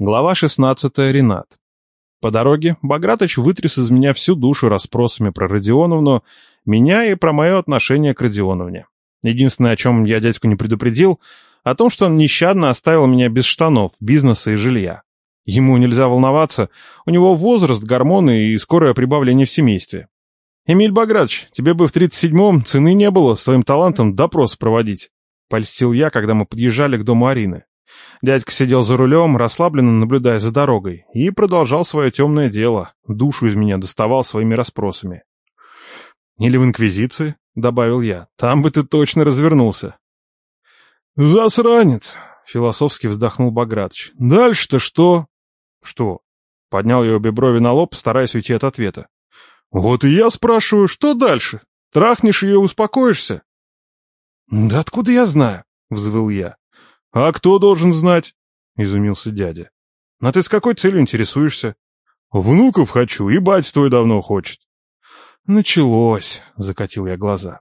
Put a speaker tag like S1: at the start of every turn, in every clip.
S1: Глава 16. Ренат. По дороге Багратыч вытряс из меня всю душу расспросами про Родионовну, меня и про мое отношение к Родионовне. Единственное, о чем я дядьку не предупредил, о том, что он нещадно оставил меня без штанов, бизнеса и жилья. Ему нельзя волноваться, у него возраст, гормоны и скорое прибавление в семействе. «Эмиль Багратович, тебе бы в 37-м цены не было с твоим талантом допрос проводить», — польстил я, когда мы подъезжали к дому Арины. Дядька сидел за рулем, расслабленно наблюдая за дорогой, и продолжал свое темное дело, душу из меня доставал своими расспросами. «Или в Инквизиции?» — добавил я. «Там бы ты точно развернулся».
S2: «Засранец!» — философски вздохнул Багратыч. «Дальше-то что?»
S1: «Что?» — поднял я обе брови на лоб, стараясь уйти от ответа.
S2: «Вот и я спрашиваю, что дальше? Трахнешь ее, успокоишься?»
S1: «Да откуда я знаю?» — взвыл я.
S2: «А кто должен знать?»
S1: — изумился дядя. «А ты с какой целью интересуешься?»
S2: «Внуков хочу, и бать твой давно хочет».
S1: «Началось», — закатил я глаза.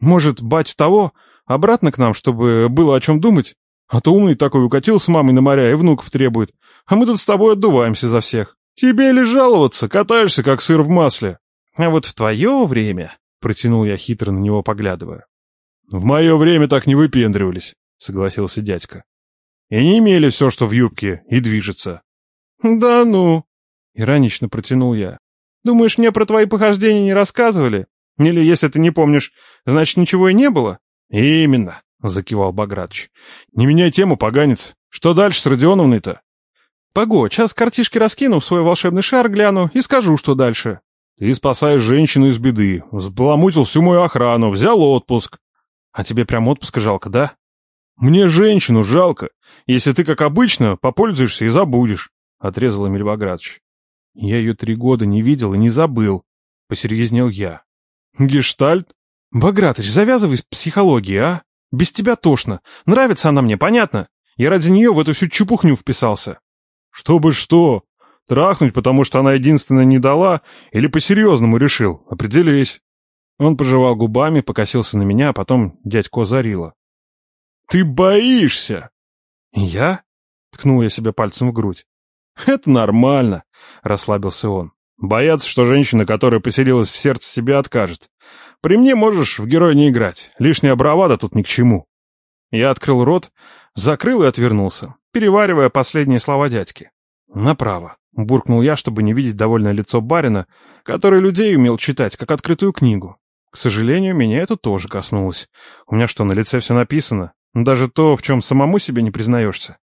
S1: «Может, бать того, обратно к нам, чтобы было о чем думать? А то умный такой укатил с мамой на моря и внуков требует, а мы тут с тобой отдуваемся за всех.
S2: Тебе ли жаловаться, катаешься, как сыр в масле?»
S1: «А вот в твое время...» — протянул я хитро на него, поглядывая.
S2: «В мое время так не выпендривались», — согласился дядька. «И не имели все, что в юбке, и движется».
S1: «Да ну!» — иронично протянул я. «Думаешь, мне про твои похождения не рассказывали? Или, если ты не помнишь, значит, ничего и не было?»
S2: «Именно», — закивал Багратович. «Не меняй тему, поганец. Что дальше с Родионовной-то?»
S1: «Погодь, сейчас картишки раскину в свой волшебный шар, гляну и скажу, что дальше».
S2: «Ты спасаешь женщину из беды, взбаламутил всю мою охрану, взял отпуск».
S1: «А тебе прям отпуска жалко, да?»
S2: «Мне женщину жалко, если ты, как обычно, попользуешься и забудешь», — отрезал Эмиль Багратович.
S1: «Я ее три года не видел и не забыл», — посерьезнел я.
S2: «Гештальт?»
S1: «Багратыч, завязывай с психологией, а? Без тебя тошно. Нравится она мне, понятно? Я ради нее в эту всю чепухню вписался».
S2: «Чтобы что? Трахнуть, потому что она единственная не дала, или по-серьезному решил? Определись».
S1: Он пожевал губами, покосился на меня, а потом дядько озарило.
S2: «Ты боишься!»
S1: «Я?» — ткнул я себя пальцем в грудь.
S2: «Это нормально», — расслабился он. «Бояться, что женщина, которая поселилась в сердце себя, откажет. При мне можешь в героя не играть. Лишняя бравада тут ни к чему».
S1: Я открыл рот, закрыл и отвернулся, переваривая последние слова дядьки. «Направо», — буркнул я, чтобы не видеть довольное лицо барина, который людей умел читать, как открытую книгу. К сожалению, меня это тоже коснулось. У меня что, на лице все написано? Даже то, в чем самому себе не признаешься.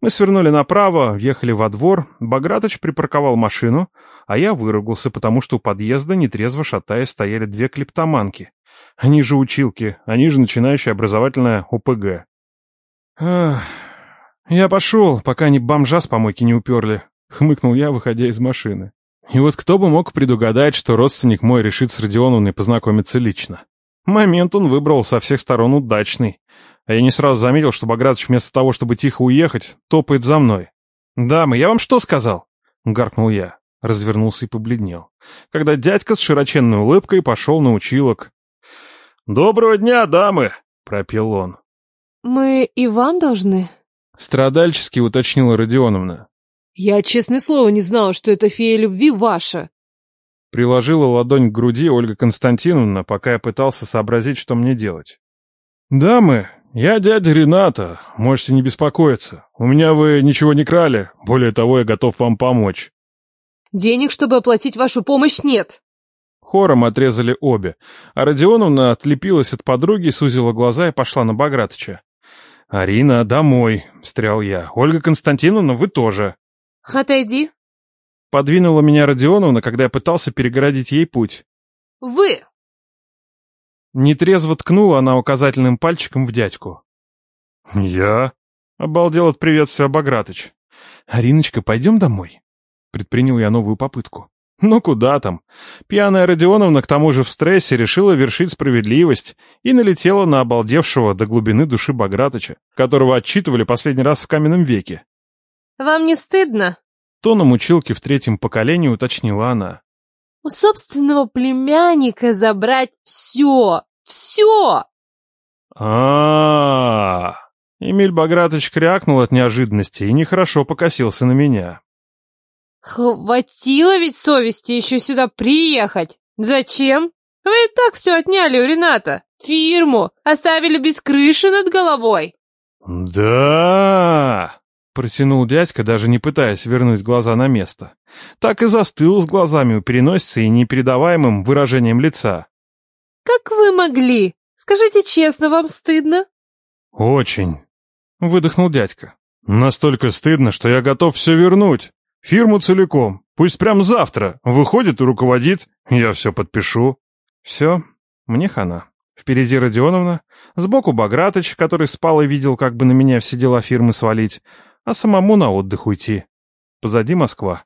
S1: Мы свернули направо, въехали во двор, Багратыч припарковал машину, а я выругался, потому что у подъезда, нетрезво шатаясь, стояли две клептоманки. Они же училки, они же начинающая образовательная ОПГ. Я пошел, пока они бомжа с помойки не уперли, хмыкнул я, выходя из машины. И вот кто бы мог предугадать, что родственник мой решит с Родионовной познакомиться лично. Момент он выбрал со всех сторон удачный. А я не сразу заметил, что Багратович вместо того, чтобы тихо уехать, топает за мной. «Дамы, я вам что сказал?» — гаркнул я. Развернулся и побледнел. Когда дядька с широченной улыбкой пошел на училок.
S2: «Доброго дня, дамы!» — пропел он.
S3: «Мы и вам должны?»
S1: — страдальчески уточнила Родионовна.
S3: «Я, честное слово, не знала, что эта фея любви ваша!»
S1: Приложила ладонь к груди Ольга Константиновна, пока я пытался сообразить, что мне делать.
S2: «Дамы, я дядя Рената, можете не беспокоиться. У меня вы ничего не крали, более того, я готов вам помочь».
S3: «Денег, чтобы оплатить вашу помощь, нет!»
S1: Хором отрезали обе, а Родионовна отлепилась от подруги, сузила глаза и пошла на Багратыча. «Арина, домой!» — встрял я. «Ольга Константиновна, вы тоже!»
S3: «Отойди!»
S1: Подвинула меня Родионовна, когда я пытался перегородить ей путь.
S3: «Вы!»
S1: Нетрезво ткнула она указательным пальчиком в дядьку.
S2: «Я?»
S1: — обалдел от приветствия Багратыч. «Ариночка, пойдем домой?» Предпринял я новую попытку. Ну куда там? Пьяная Родионовна к тому же в стрессе решила вершить справедливость и налетела на обалдевшего до глубины души Багратыча, которого отчитывали последний раз в каменном веке.
S3: «Вам не стыдно?»
S1: Тоном училки в третьем поколении уточнила она.
S3: «У собственного племянника забрать все! Все!»
S2: а, -а, -а
S1: Эмиль Багратович крякнул от неожиданности и нехорошо покосился на меня.
S3: Хватило ведь совести еще сюда приехать. Зачем? Вы и так все отняли у Рената. Фирму оставили без крыши над головой.
S1: Да, протянул дядька, даже не пытаясь вернуть глаза на место. Так и застыл с глазами у переносицы и непередаваемым выражением лица.
S3: Как вы могли? Скажите честно, вам стыдно?
S1: Очень, выдохнул дядька. Настолько стыдно, что я готов все вернуть. Фирму целиком. Пусть прям завтра. Выходит и руководит. Я все подпишу. Все, мне хана. Впереди Родионовна, сбоку Багратыч, который спал и видел, как бы на меня все дела фирмы свалить, а самому на отдых уйти. Позади Москва.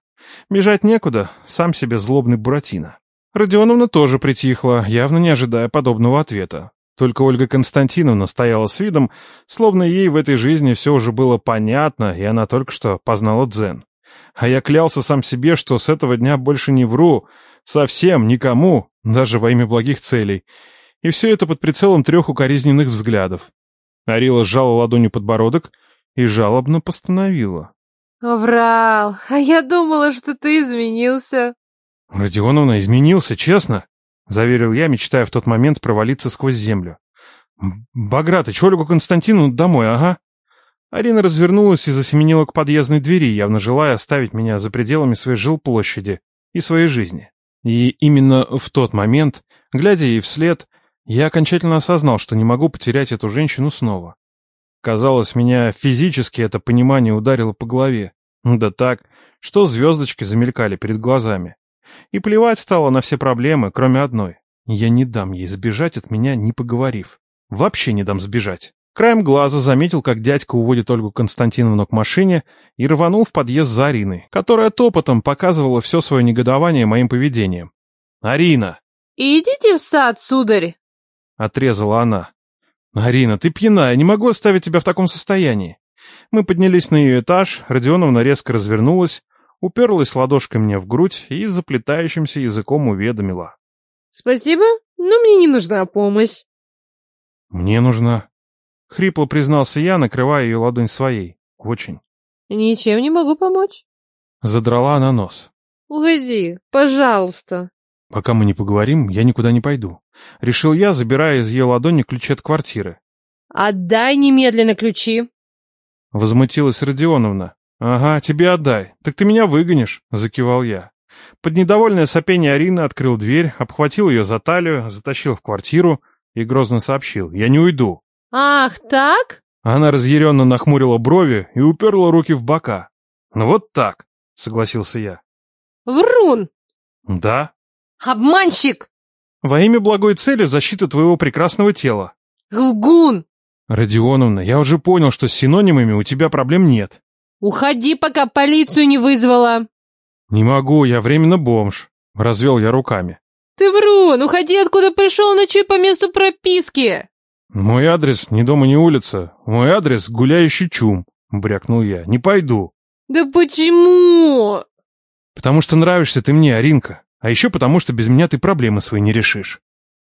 S1: Бежать некуда, сам себе злобный Буратино. Родионовна тоже притихла, явно не ожидая подобного ответа. Только Ольга Константиновна стояла с видом, словно ей в этой жизни все уже было понятно, и она только что познала дзен. А я клялся сам себе, что с этого дня больше не вру, совсем никому, даже во имя благих целей. И все это под прицелом трех укоризненных взглядов. Арила сжала ладонью подбородок и жалобно постановила.
S3: «Врал, а я думала, что ты изменился».
S1: «Родионовна, изменился, честно?» — заверил я, мечтая в тот момент провалиться сквозь землю. «Багратыч, Ольгу Константину домой, ага». Арина развернулась и засеменила к подъездной двери, явно желая оставить меня за пределами своей жилплощади и своей жизни. И именно в тот момент, глядя ей вслед, я окончательно осознал, что не могу потерять эту женщину снова. Казалось, меня физически это понимание ударило по голове. Да так, что звездочки замелькали перед глазами. И плевать стало на все проблемы, кроме одной. Я не дам ей сбежать от меня, не поговорив. Вообще не дам сбежать. Краем глаза заметил, как дядька уводит Ольгу Константиновну к машине и рванул в подъезд за Ариной, которая топотом показывала все свое негодование моим поведением. «Арина!»
S3: «Идите в сад, сударь!»
S1: — отрезала она. «Арина, ты пьяная, не могу оставить тебя в таком состоянии». Мы поднялись на ее этаж, Родионовна резко развернулась, уперлась ладошкой мне в грудь и заплетающимся языком уведомила.
S3: «Спасибо, но мне не нужна помощь».
S1: «Мне нужна», — хрипло признался я, накрывая ее ладонь своей. «Очень».
S3: «Ничем не могу помочь».
S1: Задрала она нос.
S3: «Уходи, пожалуйста».
S1: «Пока мы не поговорим, я никуда не пойду», — решил я, забирая из ее ладони ключи от квартиры.
S3: «Отдай немедленно ключи!»
S1: Возмутилась Родионовна. «Ага, тебе отдай. Так ты меня выгонишь», — закивал я. Под недовольное сопение Арины открыл дверь, обхватил ее за талию, затащил в квартиру и грозно сообщил. «Я не уйду».
S3: «Ах, так?»
S1: Она разъяренно нахмурила брови и уперла руки в бока. «Ну вот так», — согласился я.
S3: «Врун!»
S1: «Да».
S3: «Обманщик!»
S1: «Во имя благой цели защиты твоего прекрасного тела».
S3: «Лгун!»
S1: «Родионовна, я уже понял, что с синонимами у тебя проблем нет».
S3: «Уходи, пока полицию не вызвала!»
S1: «Не могу, я временно бомж», — развел я руками.
S3: «Ты врун! Уходи, откуда пришел, ночуй по месту прописки!»
S1: «Мой адрес ни дома, ни улица. Мой адрес — гуляющий чум», — брякнул я. «Не пойду».
S3: «Да почему?»
S1: «Потому что нравишься ты мне, Аринка. А еще потому, что без меня ты проблемы свои не решишь».